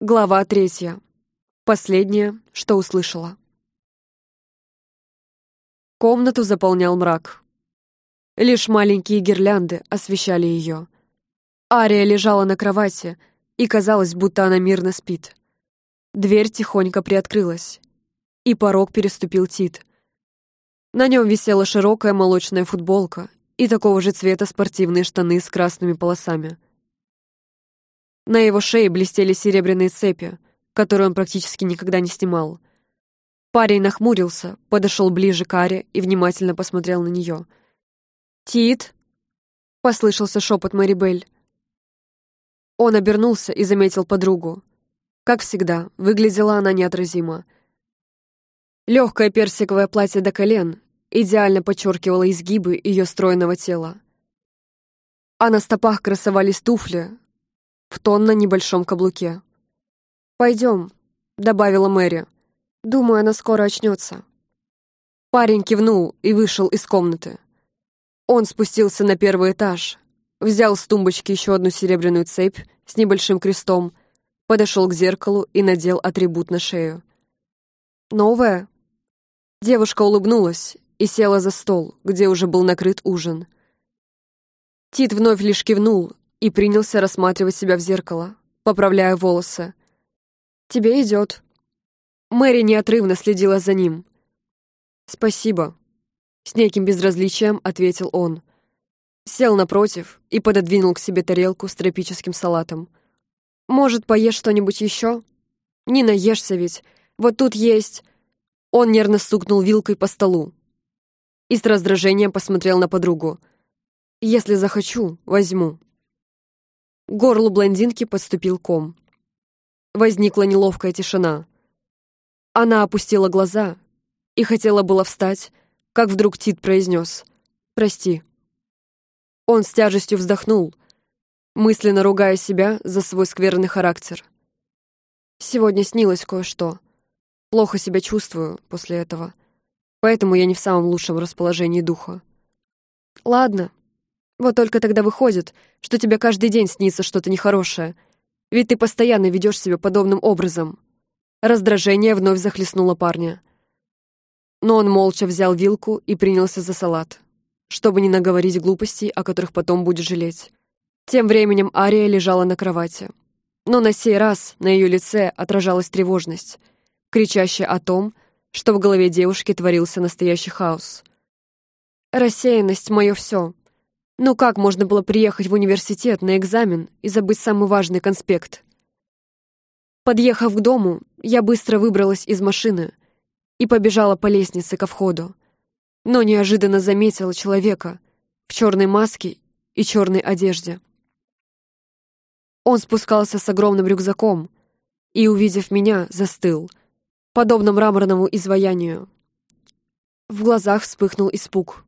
Глава третья. Последнее, что услышала. Комнату заполнял мрак. Лишь маленькие гирлянды освещали ее. Ария лежала на кровати, и казалось, будто она мирно спит. Дверь тихонько приоткрылась, и порог переступил Тит. На нем висела широкая молочная футболка и такого же цвета спортивные штаны с красными полосами — на его шее блестели серебряные цепи, которые он практически никогда не снимал. Парень нахмурился, подошел ближе к Аре и внимательно посмотрел на нее. «Тит!» — послышался шепот Мэри Белль. Он обернулся и заметил подругу. Как всегда, выглядела она неотразимо. Легкое персиковое платье до колен идеально подчеркивало изгибы ее стройного тела. А на стопах красовались туфли, в тон на небольшом каблуке. «Пойдем», — добавила Мэри. «Думаю, она скоро очнется». Парень кивнул и вышел из комнаты. Он спустился на первый этаж, взял с тумбочки еще одну серебряную цепь с небольшим крестом, подошел к зеркалу и надел атрибут на шею. «Новая?» Девушка улыбнулась и села за стол, где уже был накрыт ужин. Тит вновь лишь кивнул и принялся рассматривать себя в зеркало, поправляя волосы. «Тебе идет». Мэри неотрывно следила за ним. «Спасибо», — с неким безразличием ответил он. Сел напротив и пододвинул к себе тарелку с тропическим салатом. «Может, поешь что-нибудь еще? Не наешься ведь. Вот тут есть...» Он нервно стукнул вилкой по столу и с раздражением посмотрел на подругу. «Если захочу, возьму». Горлу блондинки подступил ком. Возникла неловкая тишина. Она опустила глаза и хотела было встать, как вдруг Тит произнес «Прости». Он с тяжестью вздохнул, мысленно ругая себя за свой скверный характер. Сегодня снилось кое-что. Плохо себя чувствую после этого, поэтому я не в самом лучшем расположении духа. Ладно, вот только тогда выходит, что тебе каждый день снится что-то нехорошее, ведь ты постоянно ведешь себя подобным образом. Раздражение вновь захлестнуло парня. Но он молча взял вилку и принялся за салат, чтобы не наговорить глупостей, о которых потом будет жалеть. Тем временем Ария лежала на кровати. Но на сей раз на ее лице отражалась тревожность, кричащая о том, что в голове девушки творился настоящий хаос. «Рассеянность — мое все», ну как можно было приехать в университет на экзамен и забыть самый важный конспект? Подъехав к дому, я быстро выбралась из машины и побежала по лестнице ко входу, но неожиданно заметила человека в черной маске и черной одежде. Он спускался с огромным рюкзаком и, увидев меня, застыл, подобно мраморному изваянию. В глазах вспыхнул испуг.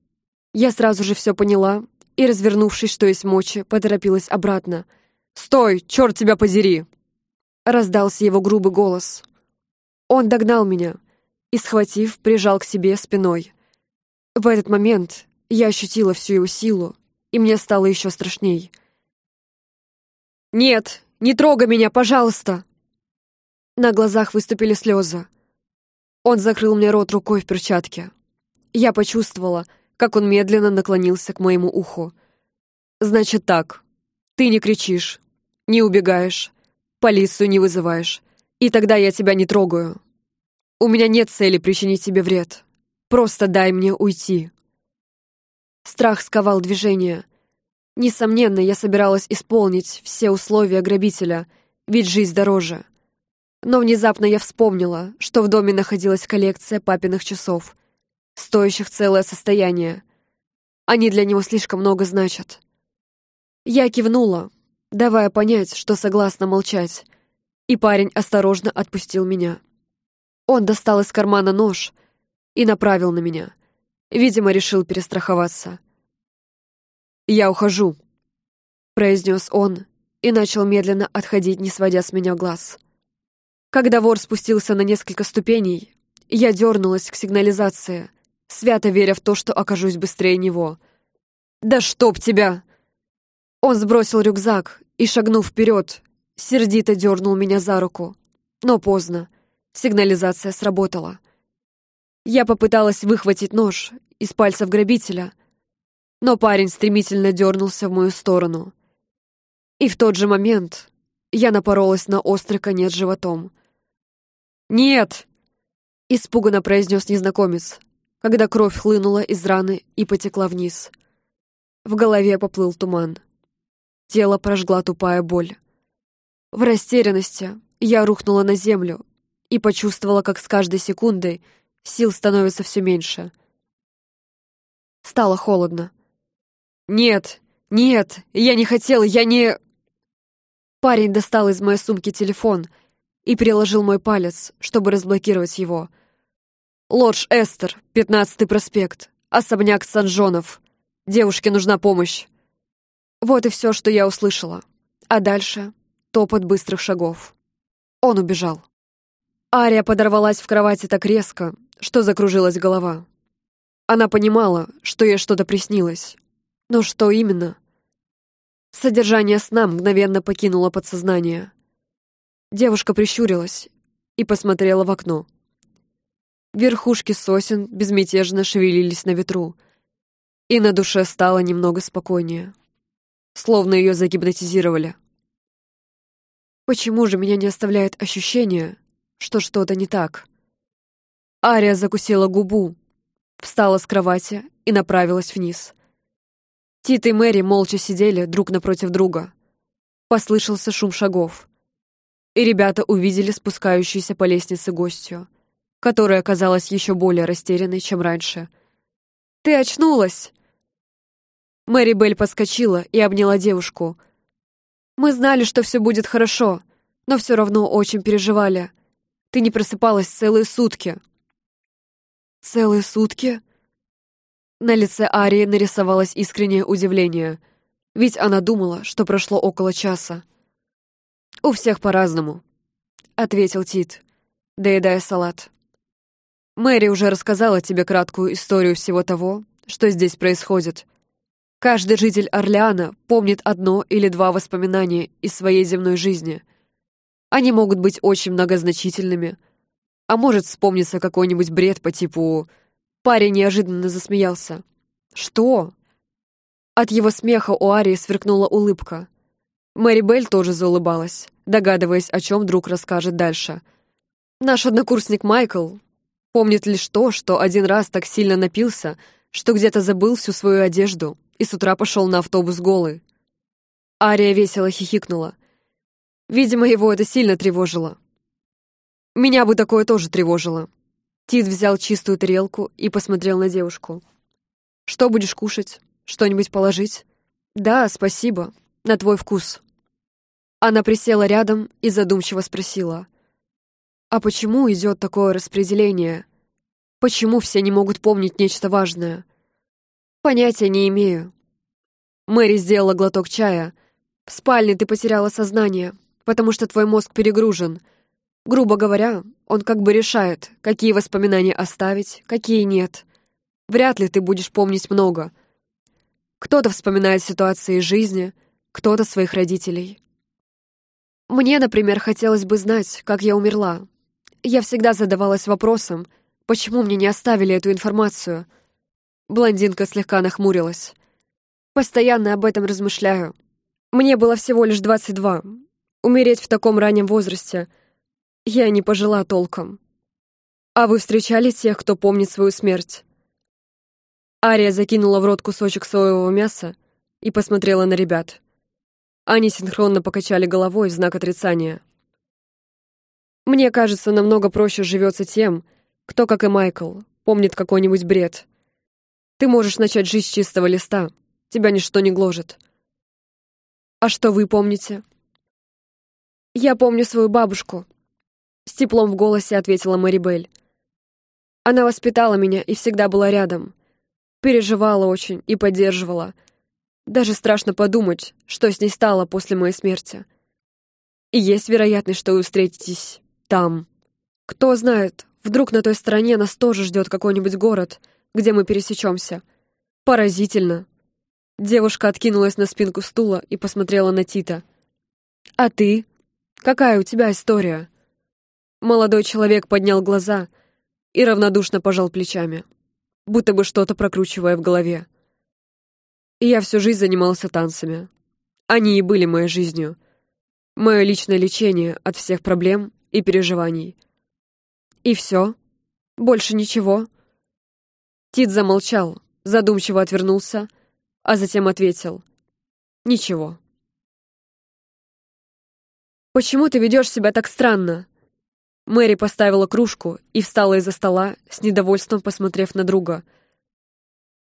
Я сразу же все поняла и, развернувшись, что есть мочи, поторопилась обратно. «Стой! Черт тебя подери!» Раздался его грубый голос. Он догнал меня и, схватив, прижал к себе спиной. В этот момент я ощутила всю его силу, и мне стало еще страшней. «Нет, не трогай меня, пожалуйста!» На глазах выступили слезы. Он закрыл мне рот рукой в перчатке. Я почувствовала, как он медленно наклонился к моему уху. «Значит так, ты не кричишь, не убегаешь, полицию не вызываешь, и тогда я тебя не трогаю. У меня нет цели причинить тебе вред. Просто дай мне уйти». Страх сковал движение. Несомненно, я собиралась исполнить все условия грабителя, ведь жизнь дороже. Но внезапно я вспомнила, что в доме находилась коллекция папиных часов, стоящих целое состояние. Они для него слишком много значат. Я кивнула, давая понять, что согласна молчать, и парень осторожно отпустил меня. Он достал из кармана нож и направил на меня. Видимо, решил перестраховаться. «Я ухожу», — произнес он и начал медленно отходить, не сводя с меня глаз. Когда вор спустился на несколько ступеней, я дернулась к сигнализации — свято веря в то, что окажусь быстрее него. «Да чтоб тебя!» Он сбросил рюкзак и, шагнув вперед, сердито дернул меня за руку. Но поздно. Сигнализация сработала. Я попыталась выхватить нож из пальцев грабителя, но парень стремительно дернулся в мою сторону. И в тот же момент я напоролась на острый конец животом. «Нет!» — испуганно произнес незнакомец, когда кровь хлынула из раны и потекла вниз. В голове поплыл туман. Тело прожгла тупая боль. В растерянности я рухнула на землю и почувствовала, как с каждой секундой сил становится все меньше. Стало холодно. «Нет, нет, я не хотела, я не...» Парень достал из моей сумки телефон и приложил мой палец, чтобы разблокировать его. «Лодж Эстер, пятнадцатый проспект, особняк Санжонов. Девушке нужна помощь». Вот и все, что я услышала. А дальше — топот быстрых шагов. Он убежал. Ария подорвалась в кровати так резко, что закружилась голова. Она понимала, что ей что-то приснилось. Но что именно? Содержание сна мгновенно покинуло подсознание. Девушка прищурилась и посмотрела в окно. Верхушки сосен безмятежно шевелились на ветру, и на душе стало немного спокойнее. Словно ее загипнотизировали. Почему же меня не оставляет ощущение, что что-то не так? Ария закусила губу, встала с кровати и направилась вниз. Тит и Мэри молча сидели друг напротив друга. Послышался шум шагов. И ребята увидели спускающуюся по лестнице гостью, которая оказалась еще более растерянной, чем раньше. «Ты очнулась!» Мэри Белль подскочила и обняла девушку. «Мы знали, что все будет хорошо, но все равно очень переживали. Ты не просыпалась целые сутки». «Целые сутки?» На лице Арии нарисовалось искреннее удивление, ведь она думала, что прошло около часа. «У всех по-разному», — ответил Тит, доедая салат. «Мэри уже рассказала тебе краткую историю всего того, что здесь происходит. Каждый житель Орлеана помнит одно или два воспоминания из своей земной жизни. Они могут быть очень многозначительными — а может вспомниться какой-нибудь бред по типу... Парень неожиданно засмеялся. «Что?» От его смеха у Арии сверкнула улыбка. Мэри Белль тоже заулыбалась, догадываясь, о чем друг расскажет дальше. Наш однокурсник Майкл помнит лишь то, что один раз так сильно напился, что где-то забыл всю свою одежду и с утра пошел на автобус голый. Ария весело хихикнула. Видимо, его это сильно тревожило. Меня бы такое тоже тревожило. Тит взял чистую тарелку и посмотрел на девушку. «Что будешь кушать? Что-нибудь положить?» «Да, спасибо. На твой вкус». Она присела рядом и задумчиво спросила. «А почему идет такое распределение? Почему все не могут помнить нечто важное?» «Понятия не имею». Мэри сделала глоток чая. «В спальне ты потеряла сознание, потому что твой мозг перегружен. Грубо говоря, он как бы решает, какие воспоминания оставить, какие нет. Вряд ли ты будешь помнить много. Кто-то вспоминает ситуации из жизни, кто-то своих родителей. Мне, например, хотелось бы знать, как я умерла. Я всегда задавалась вопросом, почему мне не оставили эту информацию. Блондинка слегка нахмурилась. Постоянно об этом размышляю. Мне было всего лишь 22. Умереть в таком раннем возрасте — я не пожила толком. А вы встречали тех, кто помнит свою смерть? Ария закинула в рот кусочек соевого мяса и посмотрела на ребят. Они синхронно покачали головой в знак отрицания. Мне кажется, намного проще живется тем, кто, как и Майкл, помнит какой-нибудь бред. Ты можешь начать жить с чистого листа, тебя ничто не гложет. А что вы помните? Я помню свою бабушку, с теплом в голосе ответила Мэри Белль. Она воспитала меня и всегда была рядом. Переживала очень и поддерживала. Даже страшно подумать, что с ней стало после моей смерти. И есть вероятность, что вы встретитесь там. Кто знает, вдруг на той стороне нас тоже ждет какой-нибудь город, где мы пересечемся. Поразительно. Девушка откинулась на спинку стула и посмотрела на Тита. «А ты?» какая у тебя история?» Молодой человек поднял глаза и равнодушно пожал плечами, будто бы что-то прокручивая в голове. Я всю жизнь занимался танцами. Они и были моей жизнью. Мое личное лечение от всех проблем и переживаний. И все? Больше ничего? Тит замолчал, задумчиво отвернулся, а затем ответил. Ничего. «Почему ты ведешь себя так странно?» Мэри поставила кружку и встала из-за стола, с недовольством посмотрев на друга.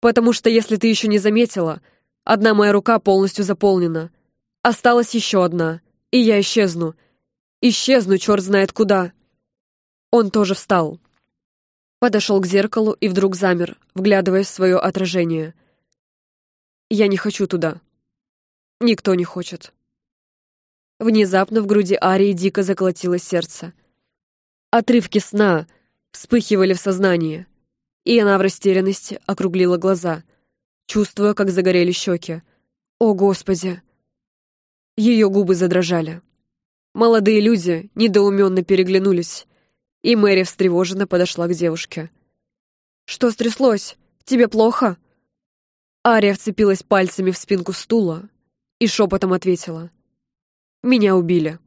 «Потому что, если ты еще не заметила, одна моя рука полностью заполнена. Осталась еще одна, и я исчезну. Исчезну, черт знает куда». Он тоже встал. Подошел к зеркалу и вдруг замер, вглядываясь в свое отражение. «Я не хочу туда. Никто не хочет». Внезапно в груди Арии дико заколотилось сердце. Отрывки сна вспыхивали в сознании, и она в растерянности округлила глаза, чувствуя, как загорели щеки. «О, Господи!» Ее губы задрожали. Молодые люди недоуменно переглянулись, и Мэри встревоженно подошла к девушке. «Что стряслось? Тебе плохо?» Ария вцепилась пальцами в спинку стула и шепотом ответила — меня убили.